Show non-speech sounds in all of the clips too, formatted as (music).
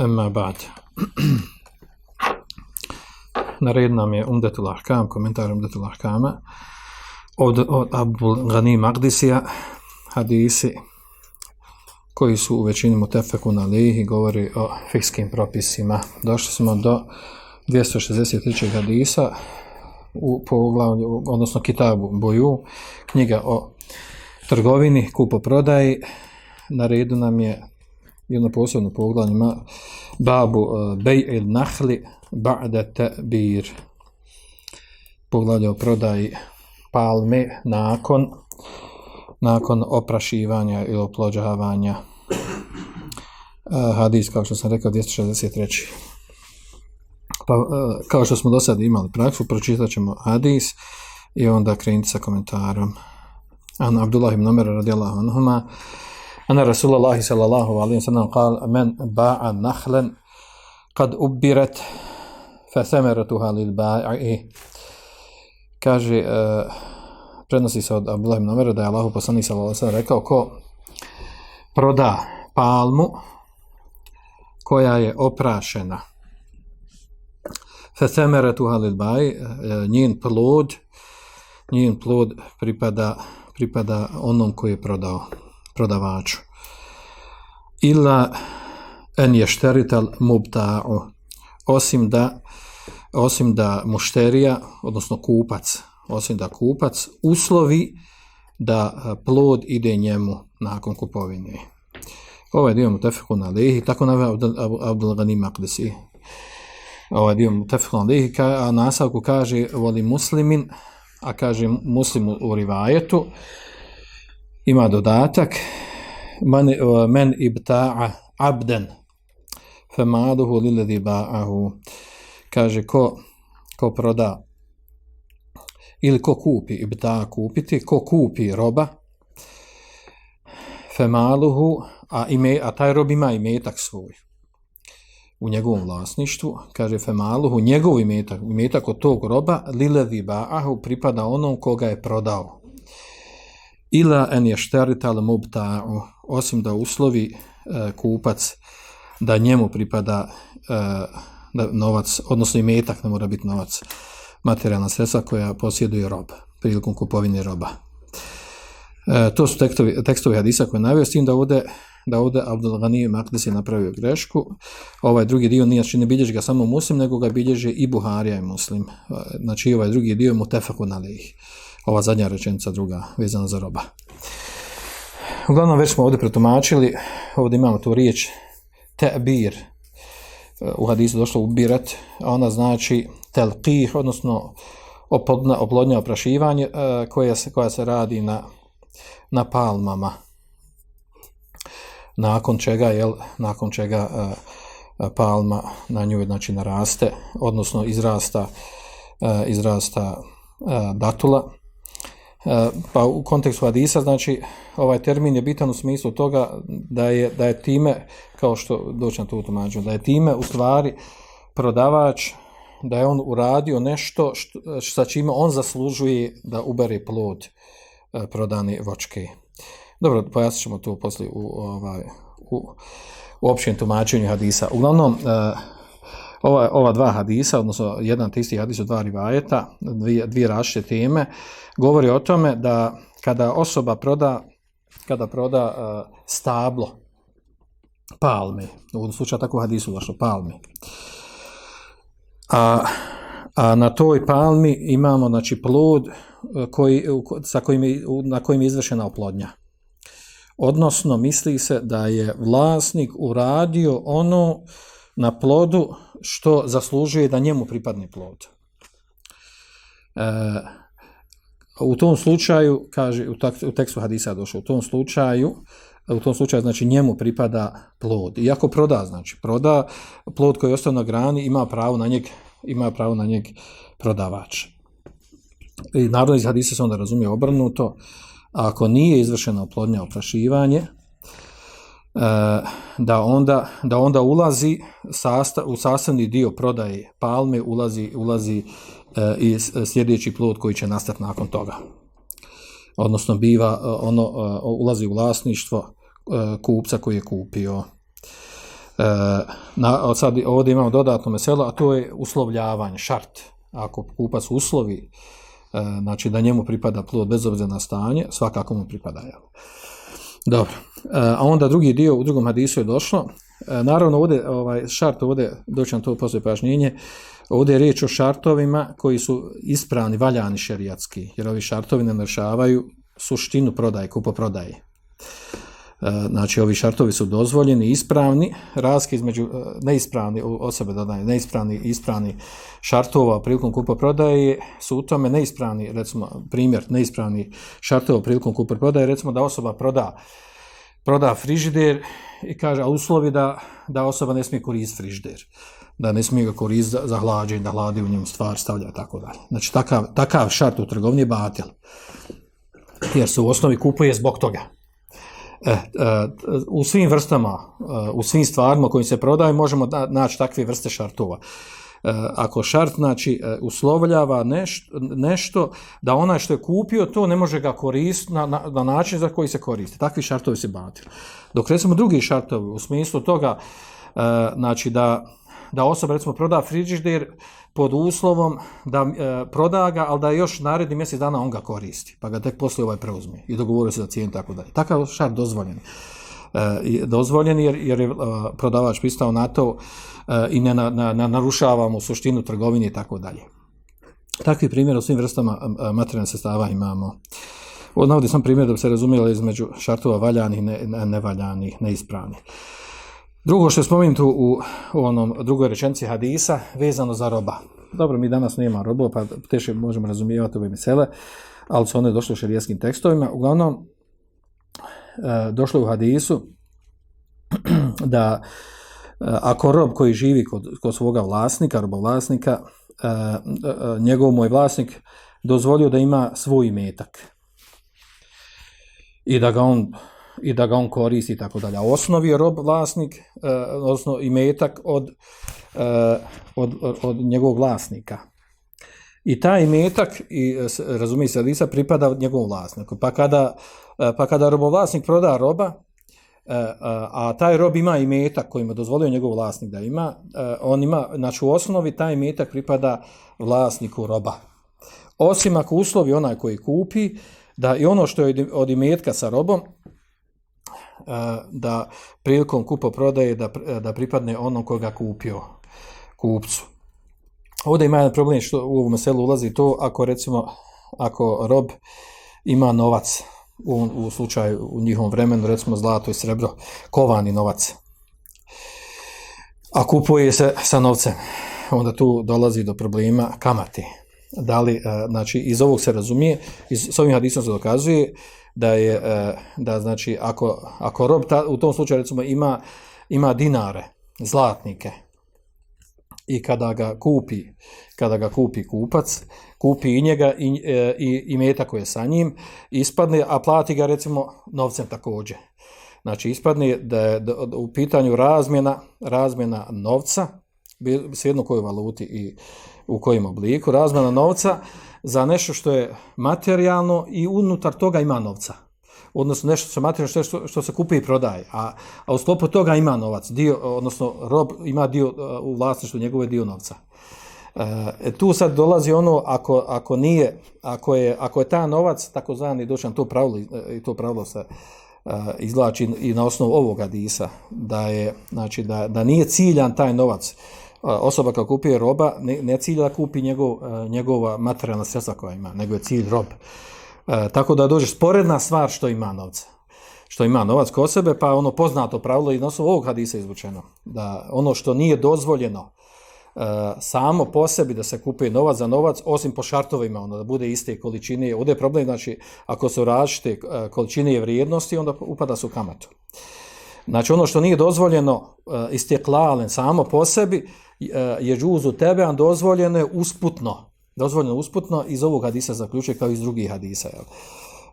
Emma ba'd. Na red nam je Umdetul Ahkam, komentar Umdetul Ahkama od, od Abul Ghani Magdisija, hadisi koji su u većini mutefeku na lihi govori o fikskim propisima. Došli smo do 263. hadisa u poglavlju, odnosno kitabu Boju, knjiga o trgovini, kupo-prodaji. Na redu nam je jedno posebno poglavlje ima babu uh, bej il nahli ba'da ta'bir. Poglavlje o prodaji palme nakon nakon oprašivanja ili oplođavanja. Uh, hadis, kao što sam rekao, 263. Pa, uh, kao što smo do sada imali praksu, pročitat ćemo hadis i onda krenuti sa komentarom. An Abdullah ibn Umar radijallahu anhuma Ana Rasulullah sallallahu alaihi wa sallam qal men ba'a nahlan kad ubirat fa thamaratuha lil ba'i kaže uh, prenosi se od Abdullah ibn da je Allahu poslanik sallallahu alejhi rekao ko proda palmu koja je oprašena fa thamaratuha lil ba'i njen plod njen plod pripada pripada onom koji je prodao prodavaču ila en je mubta'u osim da osim da mušterija odnosno kupac osim da kupac uslovi da plod ide njemu nakon kupovine. Ovaj dio mutefeku na lehi, tako nave Abdul Ghani Maqdisi. Ovaj dio mutefeku na lehi, a nastavku kaže voli muslimin, a kaže muslim u rivajetu, ima dodatak, man, men ibta'a abden, femaduhu liladi ba'ahu, kaže ko, ko proda ili ko kupi, ibta kupiti, ko kupi roba, femaluhu, a, ime, a taj rob ima imetak svoj u njegovom vlasništvu, kaže femaluhu, njegov imetak, imetak od tog roba, lilevi ba'ahu, pripada onom koga je prodao. Ila en je šterital mubta'u, osim da uslovi e, kupac da njemu pripada e, da novac, odnosno imetak, ne mora biti novac, materijalna sredstva koja posjeduje rob prilikom kupovine roba. E, to su tekstovi, tekstovi hadisa koje navio, s tim da ovdje, da ovdje Abdul Ghani je napravio grešku. Ovaj drugi dio nije, znači ne bilježi ga samo muslim, nego ga bilježi i Buharija i muslim. E, znači ovaj drugi dio je mutefaku na lih. Ova zadnja rečenica druga, vezana za roba. Uglavnom, već smo ovdje pretumačili, ovdje imamo tu riječ te'bir, u hadisu došlo ubirat, a ona znači telqih, odnosno oplodnja, oplodnja oprašivanje uh, koja, se, koja se radi na, na palmama. Nakon čega, jel, nakon čega uh, palma na nju znači naraste, odnosno izrasta, izrasta datula. Pa u kontekstu hadisa, znači, ovaj termin je bitan u smislu toga da je, da je time, kao što doći na to utomađu, da je time u stvari prodavač da je on uradio nešto što, sa čime on zaslužuje da ubere plod e, prodane vočke. Dobro, pojasnit ćemo to poslije u, ovaj, u, u općem tumačenju hadisa. Uglavnom, e, ova, ova dva hadisa, odnosno jedan tisti hadis od dva rivajeta, dvije, dvije različite teme, govori o tome da kada osoba proda, kada proda uh, stablo palme, u ovom slučaju tako hadisu došlo palme, a, a na toj palmi imamo znači, plod koji, sa kojim je, na kojim je izvršena oplodnja. Odnosno, misli se da je vlasnik uradio ono na plodu što zaslužuje da njemu pripadne plod. E, u tom slučaju, kaže, u, tekstu hadisa došlo, u tom slučaju u tom slučaju znači njemu pripada plod. I ako proda, znači proda plod koji je ostao na grani, ima pravo na njeg, ima pravo na njeg prodavač. I naravno iz hadisa se onda razumije obrnuto, ako nije izvršeno oplodnja oprašivanje, da onda, da onda ulazi sastav, u sastavni dio prodaje palme ulazi, ulazi e, i sljedeći plod koji će nastati nakon toga. Odnosno biva, e, ono ulazi u vlasništvo kupca koji je kupio. Na, sad ovdje imamo dodatno meselo, a to je uslovljavanje, šart. Ako kupac uslovi znači da njemu pripada plod bez obzira na stanje, svakako mu pripada. Dobro. E, a onda drugi dio u drugom hadisu je došlo. E, naravno ovdje, ovaj, šart ovdje, doći nam to poslije pojašnjenje, ovdje je riječ o šartovima koji su ispravni, valjani šerijatski, jer ovi šartovi ne narušavaju suštinu prodaje, kupoprodaje. E, znači ovi šartovi su dozvoljeni, ispravni, razlike između e, neispravni osobe dodaje, neispravni ispravni šartova prilikom kupoprodaje su u tome neispravni, recimo primjer neispravni šartova prilikom kupoprodaje, recimo da osoba proda proda frižider i kaže, a uslovi da, da osoba ne smije koristiti frižider, da ne smije ga koristiti za, za hlađenje, da hladi u njemu stvar stavlja i tako dalje. Znači takav, takav šart u trgovini je batil, jer se u osnovi kupuje zbog toga. E, e, u svim vrstama, e, u svim stvarima kojim se prodaje možemo naći takve vrste šartova. Ako šart znači uslovljava nešto, nešto da onaj što je kupio to ne može ga koristiti na, na, na način za koji se koristi. Takvi šartovi se batili. Dok recimo drugi šartovi u smislu toga znači da, da osoba recimo proda frižider pod uslovom da e, proda ga, ali da još naredni mjesec dana on ga koristi, pa ga tek poslije ovaj preuzme i dogovori se za cijenu tako dalje. Takav šart dozvoljen. E, dozvoljen jer, jer je e, prodavač pristao na to e, i ne, na, na, narušava mu suštinu trgovine i tako dalje. Takvi primjer u svim vrstama materijalnih sredstava imamo. Navodi sam primjer da bi se razumijelo između šartova valjanih, ne, nevaljanih, neispravnih. Drugo što je spomenuto u, onom drugoj rečenci hadisa, vezano za roba. Dobro, mi danas nema robo, pa teško možemo razumijevati ove misele, ali su one došle u šarijeskim tekstovima. Uglavnom, e, došlo u hadisu (clears throat) da e, ako rob koji živi kod, kod svoga vlasnika, robovlasnika, e, njegov moj vlasnik dozvolio da ima svoj imetak i da ga on i da ga on koristi i tako dalje. A osnovi je rob vlasnik, uh, odnosno imetak od, uh, od, od, njegovog vlasnika. I taj imetak, i, razumije se, Lisa, pripada njegovom vlasniku. Pa kada, pa kada robovlasnik proda roba, a taj rob ima imetak kojim je dozvolio njegov vlasnik da ima, on ima, znači u osnovi taj imetak pripada vlasniku roba. Osim ako uslovi onaj koji kupi, da i ono što je od imetka sa robom, da prilikom kupo prodaje da, da pripadne onom koga kupio, kupcu. Ovdje ima jedan problem što u ovom selu ulazi to ako recimo ako rob ima novac u, u slučaju u njihovom vremenu recimo zlato i srebro kovani novac a kupuje se sa novcem onda tu dolazi do problema kamate da li, znači iz ovog se razumije iz, s ovim hadisom se dokazuje da je e, da znači ako, ako rob ta, u tom slučaju recimo ima ima dinare, zlatnike i kada ga kupi kada ga kupi kupac kupi i njega i, e, i, i meta koje je sa njim ispadne, a plati ga recimo novcem također. Znači ispadne da je u pitanju razmjena razmjena novca svejedno kojoj valuti i u kojem obliku razmjena novca za nešto što je materijalno i unutar toga ima novca. Odnosno nešto što je materijalno, što, što se kupi i prodaje. A, a u sklopu toga ima novac. Dio, odnosno rob ima dio uh, u vlasništvu njegove dio novca. E, tu sad dolazi ono ako, ako nije ako je, ako je ta novac takozvani došan to pravilo i to pravilo se uh, izlači i na osnovu ovoga disa da je znači da, da nije ciljan taj novac osoba koja kupuje roba ne, ne cilja da kupi njegov, njegova materijalna sredstva koja ima, nego je cilj rob. E, tako da dođe sporedna stvar što ima novca. Što ima novac kod sebe, pa ono poznato pravilo i na osnovu ovog hadisa izvučeno. Da ono što nije dozvoljeno samo po sebi da se kupuje novac za novac, osim po šartovima, ono, da bude iste količine. Ovdje je problem, znači, ako su različite e, količine vrijednosti, onda upada su kamatu. Znači, ono što nije dozvoljeno uh, isteklalen samo po sebi, je džuzu tebe, a dozvoljeno je usputno. Dozvoljeno usputno iz ovog hadisa zaključuje kao iz drugih hadisa. Jel?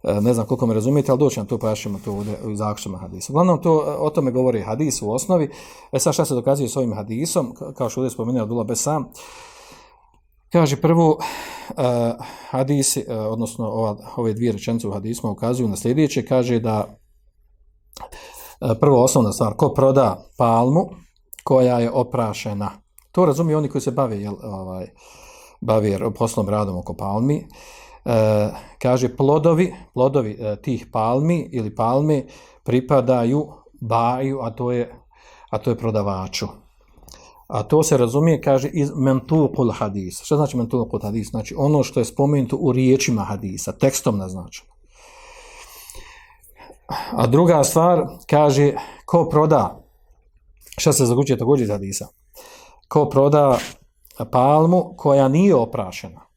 E, ne znam koliko me razumijete, ali doći nam to pojašnjamo to ovdje u zaključima hadisa. Uglavnom, to, e, o tome govori hadis u osnovi. E sad šta se dokazuje s ovim hadisom, kao što ovdje spomenuo Abdullah Besam, Kaže prvo, hadisi, odnosno ova, ove dvije rečenice u hadisma ukazuju na sljedeće, kaže da prvo osnovna stvar, ko proda palmu koja je oprašena, to razumiju oni koji se bave, jel, ovaj, bave poslom radom oko palmi, E, kaže plodovi, plodovi e, tih palmi ili palme pripadaju baju, a to je, a to je prodavaču. A to se razumije, kaže, iz mentukul hadis. Što znači mentukul hadis? Znači ono što je spomenuto u riječima hadisa, tekstom naznačeno. A druga stvar, kaže, ko proda, šta se zaključuje također iz hadisa, ko proda palmu koja nije oprašena,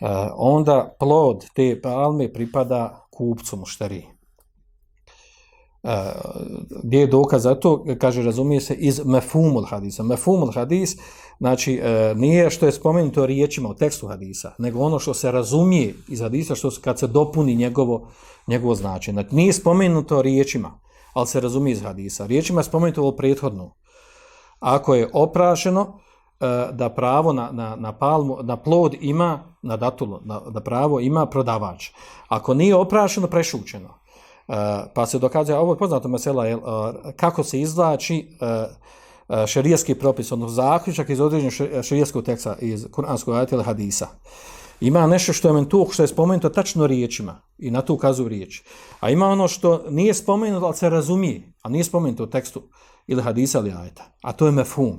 E, onda plod te palme pripada kupcu mušteri. E, gdje je dokaz za to? Kaže, razumije se iz mefumul hadisa. Mefumul hadis, znači, e, nije što je spomenuto riječima u tekstu hadisa, nego ono što se razumije iz hadisa, što kad se dopuni njegovo, njegovo značenje. Znači, nije spomenuto riječima, ali se razumije iz hadisa. Riječima je spomenuto ovo prethodno. Ako je oprašeno, E, da pravo na, na, na, palmu, na plod ima, na datulu, na, da pravo ima prodavač. Ako nije oprašeno, prešućeno. E, pa se dokazuje, ovo je poznato mesela, je, kako se izvlači e, šerijski propis, odnosno zaključak iz određenog šerijskog teksta iz Kur'anskog ajatela hadisa. Ima nešto što je mentuh, što je spomenuto tačno riječima i na to ukazuju riječi. A ima ono što nije spomenuto, ali se razumije, a nije spomenuto u tekstu ili hadisa ili ajeta. A to je mefum.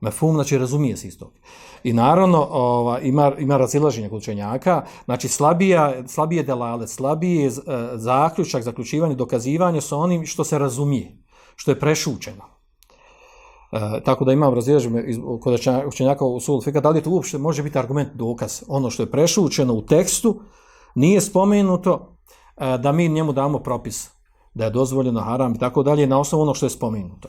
Mefum, znači razumije se iz toga. I naravno ova, ima, ima razilaženje kod učenjaka, znači slabija, slabije delale, slabije e, zaključak, zaključivanje, dokazivanje sa onim što se razumije, što je prešućeno. E, tako da imam razilaženje kod učenjaka u sulu fika, da li to uopšte može biti argument dokaz, ono što je prešućeno u tekstu, nije spomenuto e, da mi njemu damo propis da je dozvoljeno haram i tako dalje na osnovu ono što je spomenuto.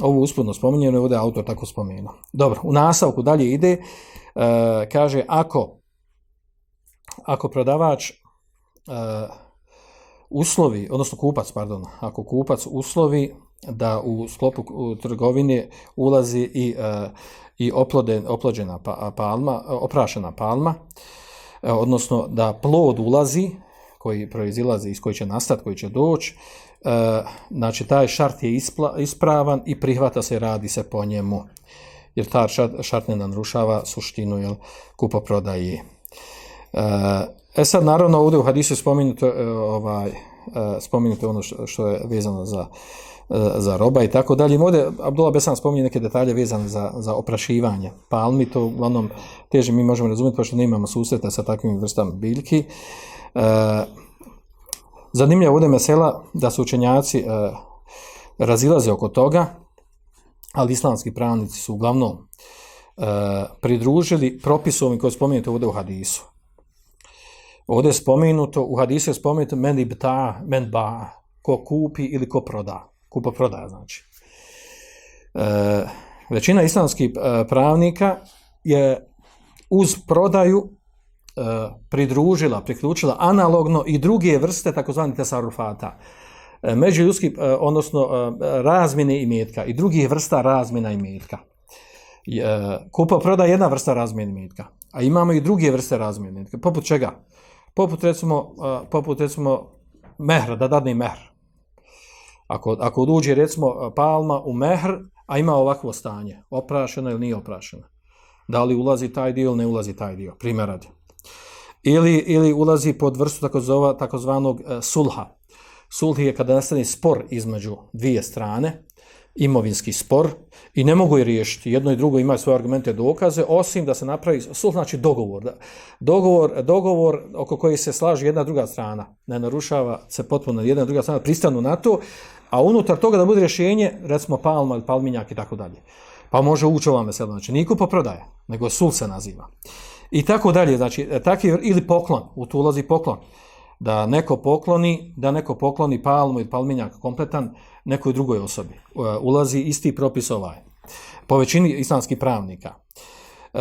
Ovo uspunno spominjeno, ovdje autor tako spomenuo. Dobro, u nastavku dalje ide, e, kaže, ako, ako prodavač e, uslovi, odnosno kupac, pardon, ako kupac uslovi da u sklopu trgovine ulazi i, e, i oploden, oplođena pa, palma, oprašena palma, e, odnosno da plod ulazi, koji proizilazi iz koji će nastati, koji će doći, E, znači taj šart je ispravan i prihvata se radi se po njemu jer ta šart, ne narušava suštinu jel, kupo prodaje. E, e sad naravno ovdje u hadisu spomenuto e, ovaj, spomenuto ono što je vezano za, za roba i tako dalje. Ovdje Abdullah Besan spominje neke detalje vezane za, za oprašivanje palmi, to uglavnom teže mi možemo razumjeti pošto ne imamo susreta sa takvim vrstama biljki. E, Zanimljivo ovdje mesela da su učenjaci e, razilaze oko toga, ali islamski pravnici su uglavnom e, pridružili propisom koji spomenuto ovdje u hadisu. Ovdje je spomenuto, u hadisu je spomenuto men ibta, men ba, ko kupi ili ko proda. Kupa prodaja znači. E, većina islamskih e, pravnika je uz prodaju E, pridružila, priključila analogno i druge vrste takozvani tesarufata. E, međuljudski, e, odnosno razmjene imetka i drugih vrsta razmjena imetka. Kupa proda jedna vrsta razmjene imetka, a imamo i druge vrste razmjene imetka. Poput čega? Poput recimo, poput recimo mehr, da dadne mehr. Ako, ako uđe recimo palma u mehr, a ima ovakvo stanje, oprašeno ili nije oprašeno. Da li ulazi taj dio ili ne ulazi taj dio, primjer radi ili, ili ulazi pod vrstu takozva, takozvanog e, sulha. Sulh je kada nastane spor između dvije strane, imovinski spor i ne mogu je riješiti. Jedno i drugo imaju svoje argumente i dokaze, osim da se napravi, sulh znači dogovor. Da- Dogovor, dogovor oko koji se slaže jedna druga strana. Ne narušava se potpuno jedna druga strana, pristanu na to, a unutar toga da bude rješenje, recimo palma ili palminjak i tako dalje. Pa može ući ova mesela, znači nije kupoprodaja, nego sul se naziva. I tako dalje, znači, takvi, ili poklon, u tu ulazi poklon. Da neko pokloni, da neko pokloni palmu ili palminjak kompletan nekoj drugoj osobi. E, Ulazi isti propis ovaj. Po većini islamskih pravnika. E,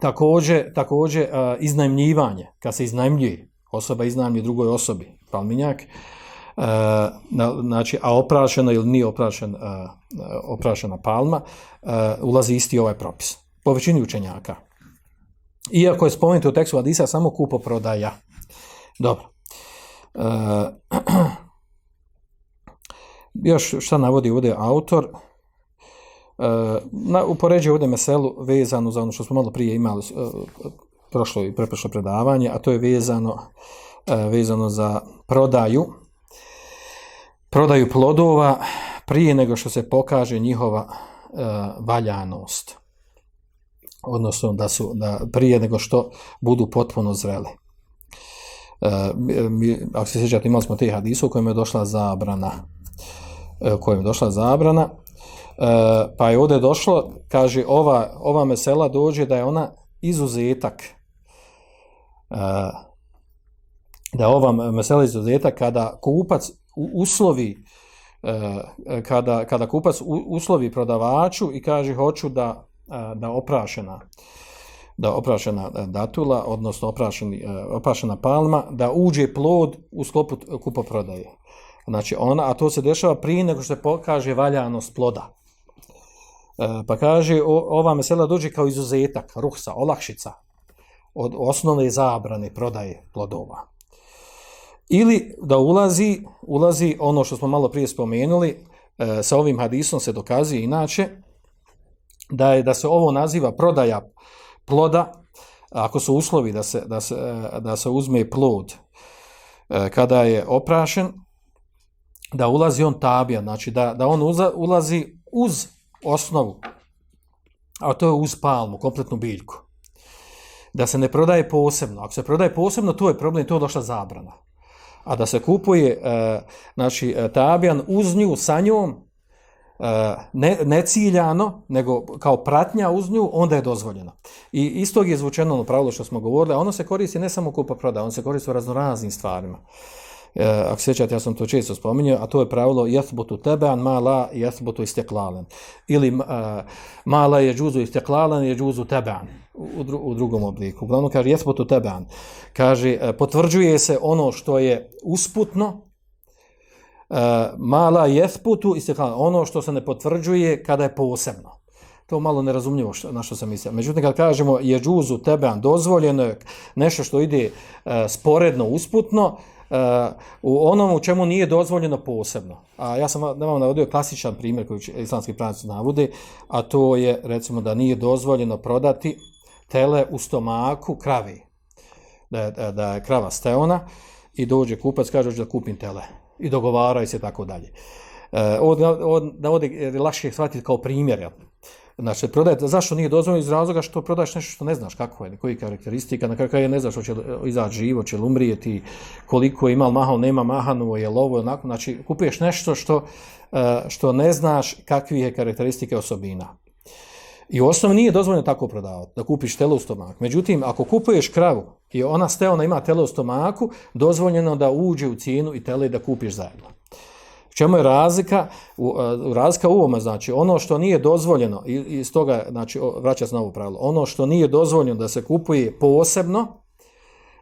također, također e, iznajmljivanje, kad se iznajmljuje, osoba iznajmljuje drugoj osobi, palminjak, e, na- znači, a oprašena ili nije oprašen, oprašena palma, ulazi isti ovaj propis. Po većini učenjaka. Iako je spomenuto u tekstu Hadisa samo kupoprodaja. Dobro. E, (clears throat) još šta navodi ovdje autor? E, na, upoređuje ovdje meselu vezanu za ono što smo malo prije imali e, prošlo i preprošlo predavanje, a to je vezano, e, vezano za prodaju prodaju plodova prije nego što se pokaže njihova e, valjanost odnosno da su da prije nego što budu potpuno zreli. E, mi- ako se sjećate, imali smo te hadise u je došla zabrana. e, u kojima je došla zabrana. E, pa je ovdje došlo, kaže, ova, ova mesela dođe da je ona izuzetak. E, da je ova mesela izuzetak kada kupac uslovi e, kada, kada kupac uslovi prodavaču i kaže hoću da, e, da oprašena da oprašena e, datula, odnosno e, oprašena palma, da uđe plod u sklopu kupoprodaje. Znači ona, a to se dešava prije nego što se pokaže valjanost ploda. E, pa kaže, ova mesela dođe kao izuzetak, ruhsa, olakšica od osnovne zabrane prodaje plodova. Ili da ulazi, ulazi ono što smo malo prije spomenuli, sa ovim hadisom se dokazuje inače, da je da se ovo naziva prodaja ploda, ako su uslovi da se, da se, da se uzme plod e, kada je oprašen, da ulazi on tabija, znači da, da on uza, ulazi uz osnovu, a to je uz palmu, kompletnu biljku. Da se ne prodaje posebno. Ako se prodaje posebno, to je problem, to je došla zabrana. A da se kupuje e, znači, e, tabijan uz nju, sa njom, ne, ne ciljano, nego kao pratnja uz nju, onda je dozvoljeno. I istog je zvučeno ono pravilo što smo govorili, a ono se koristi ne samo u kupoprodaji, ono se koristi u raznoraznim stvarima. E, ako sjećate, ja sam to često spominjao, a to je pravilo jathbutu teban, ma la jathbutu isteklalen. Ili uh, ma la je džuzu isteklalen, je džuzu. U, dru, u drugom obliku. Uglavnom kaže jathbutu teban. Kaže, e, potvrđuje se ono što je usputno, mala jethputu isteklalen. Ono što se ne potvrđuje kada je posebno. To malo nerazumljivo što, na što sam mislio. Međutim, kad kažemo je džuzu teban, dozvoljeno je nešto što ide uh, sporedno, usputno, uh, u onom u čemu nije dozvoljeno posebno. A ja sam vam navodio klasičan primjer koji islamski pravnici navode, a to je recimo da nije dozvoljeno prodati tele u stomaku kravi. Da je, da- je krava steona i dođe kupac, kaže da kupim tele. I dogovaraju se tako dalje. E, ovo, navode jer je lakše shvatiti kao primjer. Znači, prodaje, zašto nije dozvoljeno iz razloga što prodaješ nešto što ne znaš kako je, koji karakteristika, na kraju ne znaš hoće li izaći živo, će li umrijeti, koliko ima mahal, nema mahanu, je li ovo, onako, znači kupuješ nešto što, e, što ne znaš kakvi je karakteristike osobina. I u osnovi nije dozvoljeno tako prodavati, da kupiš tele u stomaku. Međutim, ako kupuješ kravu i ona steona ima tele u stomaku, dozvoljeno da uđe u cijenu i tele da kupiš zajedno. U čemu je razlika? U, uh, razlika u ovome, znači, ono što nije dozvoljeno, i, i stoga, znači, vraća se na ovo pravilo, ono što nije dozvoljeno da se kupuje posebno,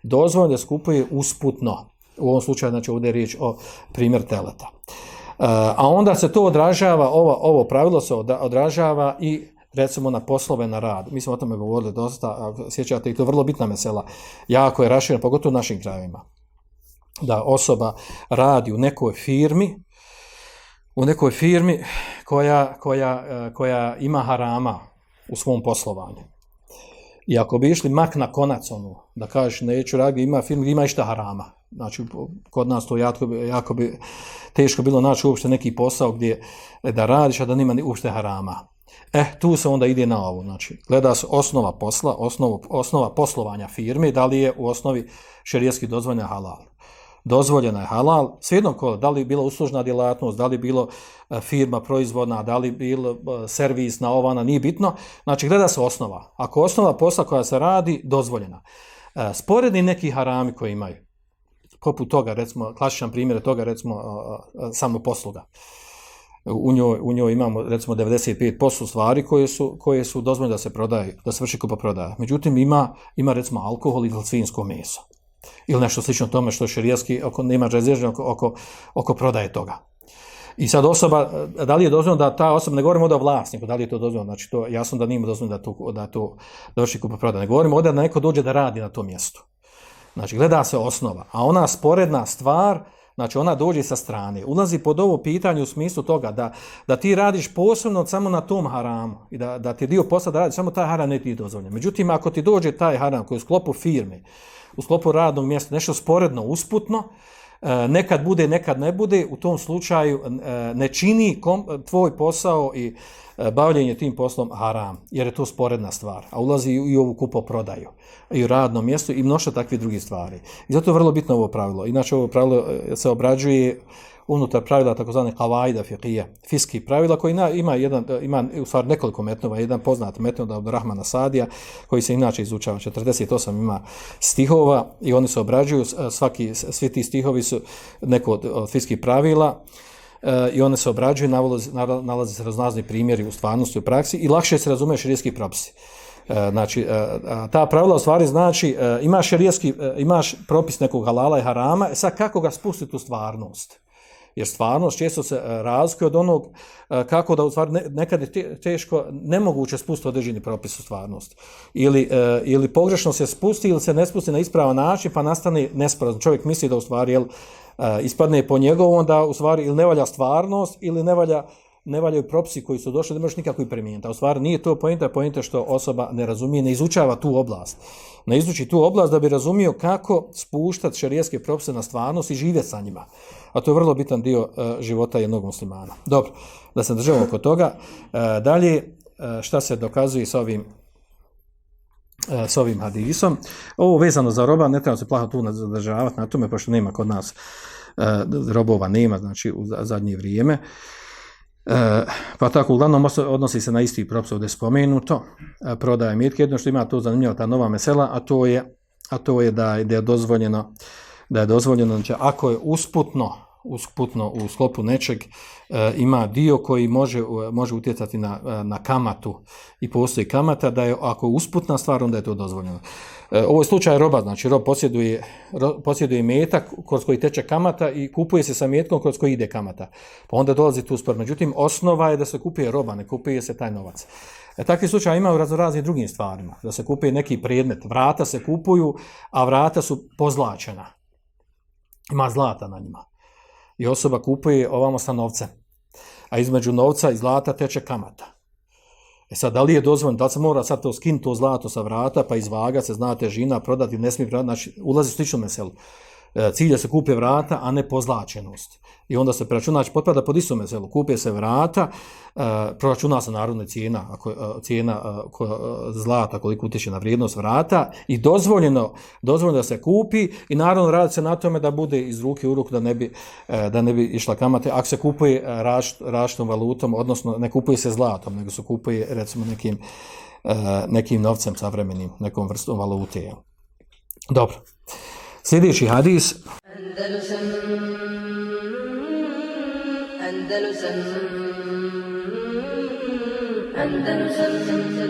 dozvoljeno da se kupuje usputno. U ovom slučaju, znači, ovdje je riječ o primjer teleta. Uh, a onda se to odražava, ovo, ovo pravilo se odra- odražava i recimo na poslove na rad. Mi smo o tome govorili dosta, sjećate i to je vrlo bitna mesela. Jako je raširena, pogotovo u našim krajevima. Da osoba radi u nekoj firmi, u nekoj firmi koja, koja, e, koja ima harama u svom poslovanju. I ako bi išli mak na konac onu, da kažeš neću radi, ima firma, ima išta harama. Znači, kod nas to jako, bi- jako bi teško bilo naći uopšte neki posao gdje da radiš, a da nema uopšte harama. E, tu se onda ide na ovo. Znači, gleda se osnova posla, osnovu, osnova poslovanja firme, da li je u osnovi šerijetski dozvoljena halal. Dozvoljena je halal, svejedno ko, da li je bila uslužna djelatnost, da li je bilo e, firma proizvodna, da li je bilo e, servisna, ovana, nije bitno. Znači, gleda se osnova. Ako osnova posla koja se radi, dozvoljena. Sporedni neki harami koji imaju, poput toga, recimo, klasičan primjer je toga, recimo, a, a, samo posluga. U njoj, u njoj imamo, recimo, 95% stvari koje su, koje su dozvoljene da se prodaju, da se vrši kupoprodaja. Međutim, ima, ima, recimo, alkohol ili svinjsko meso. Ili nešto slično tome što je oko, nema razježnje oko, oko, oko prodaje toga. I sad osoba, da li je dozvoljeno da ta osoba, ne govorimo ovdje o vlasniku, da li je to dozvoljeno, znači to jasno da nije dozvoljeno da to, da to da vrši kupoprodaja. Ne govorimo ovdje da neko dođe da radi na tom mjestu. Znači, gleda se osnova, a ona sporedna stvar, znači ona dođe sa strane, ulazi pod ovo pitanje u smislu toga da, da ti radiš posebno samo na tom haramu i da, da ti dio posla da radi samo taj haram ne ti je dozvoljen. Međutim, ako ti dođe taj haram koji je u sklopu firme, u sklopu radnog mjesta, nešto sporedno, usputno, e, nekad bude, nekad ne bude, u tom slučaju e, ne čini tvoj posao i bavljenje tim poslom haram, jer je to sporedna stvar, a ulazi i u ovu kupoprodaju, i u radnom mjestu i mnoštvo takvih drugih stvari. I zato je vrlo bitno ovo pravilo. Inače, ovo pravilo e, se obrađuje unutar pravila takozvane kavajda fiqija, fiski pravila koji ima jedan ima u stvari nekoliko metnova, jedan poznat metnod od Rahmana Sadija koji se inače izučava 48 ima stihova i oni se obrađuju svaki svi ti stihovi su neko od, fiskih pravila e, i one se obrađuju nalazi se razni primjeri u stvarnosti u praksi i lakše se razume šerijski propisi. E, znači, e, ta pravila u stvari znači, e, imaš šerijski, imaš propis nekog halala i harama, sad kako ga spustiti u stvarnost? jer stvarnost često se razlikuje od onog kako da u stvari nekad je teško, nemoguće spustiti određeni propis u stvarnost. Ili, ili pogrešno se spusti ili se ne spusti na ispravan način pa nastane nesporazum. Čovjek misli da u stvari jel, ispadne po njegovom da u stvari ili ne valja stvarnost ili ne valja ne valjaju propisi koji su došli, ne možeš nikako i primijeniti. A u stvari nije to pojenta, pojenta što osoba ne razumije, ne izučava tu oblast. Ne izuči tu oblast da bi razumio kako spuštati šarijeske propise na stvarnost i živjeti sa njima. A to je vrlo bitan dio uh, života jednog muslimana. Dobro, da se držamo oko toga. Uh, dalje, šta se dokazuje sa ovim s ovim hadisom. Ovo vezano za roba, ne treba se plaho tu zadržavati na tome, pošto nema kod nas robova, nema, znači u zadnje vrijeme. E, pa tako, uglavnom odnosi se na isti propis ovdje spomenuto, e, prodaje mirke, jedno što ima to zanimljivo, ta nova mesela, a to je, a to je da je dozvoljeno, da je dozvoljeno, znači ako je usputno, usputno u sklopu nečeg e, ima dio koji može, može utjecati na, na kamatu i postoji kamata, da je ako je usputna stvar, onda je to dozvoljeno. E, ovo je slučaj roba, znači rob posjeduje, ro, posjeduje metak kroz koji teče kamata i kupuje se sa metkom kroz koji ide kamata. Pa onda dolazi tu spor. Međutim, osnova je da se kupuje roba, ne kupuje se taj novac. E, takvi slučaj ima u raznoraznim drugim stvarima. Da se kupuje neki predmet. Vrata se kupuju, a vrata su pozlačena. Ima zlata na njima. I osoba kupuje ovamo sa novcem. A između novca i zlata teče kamata. E sad, da li je dozvoljeno, da li se mora sad to skinuti to zlato sa vrata, pa izvagati se, znate, žina, prodati, ne smije prodati, znači, ulazi u sličnu meselu. E, cilj se kupe vrata, a ne pozlačenost. I onda se preračuna, znači, potpada pod istu meselu. Kupe se vrata, e, proračuna se narodna cijena, ako, e, cijena zlata, koliko utječe na vrijednost vrata, i dozvoljeno, dozvoljeno da se kupi, i naravno radi se na tome da bude iz ruke u ruku, da ne bi, da ne bi išla kamate. Ako se kupuje raštom valutom, odnosno ne kupuje se zlatom, nego se kupuje, recimo, nekim, nekim novcem savremenim, nekom vrstom valute. Dobro. Sljedeći hadis. Andalusam, Andalusam, Andalusam,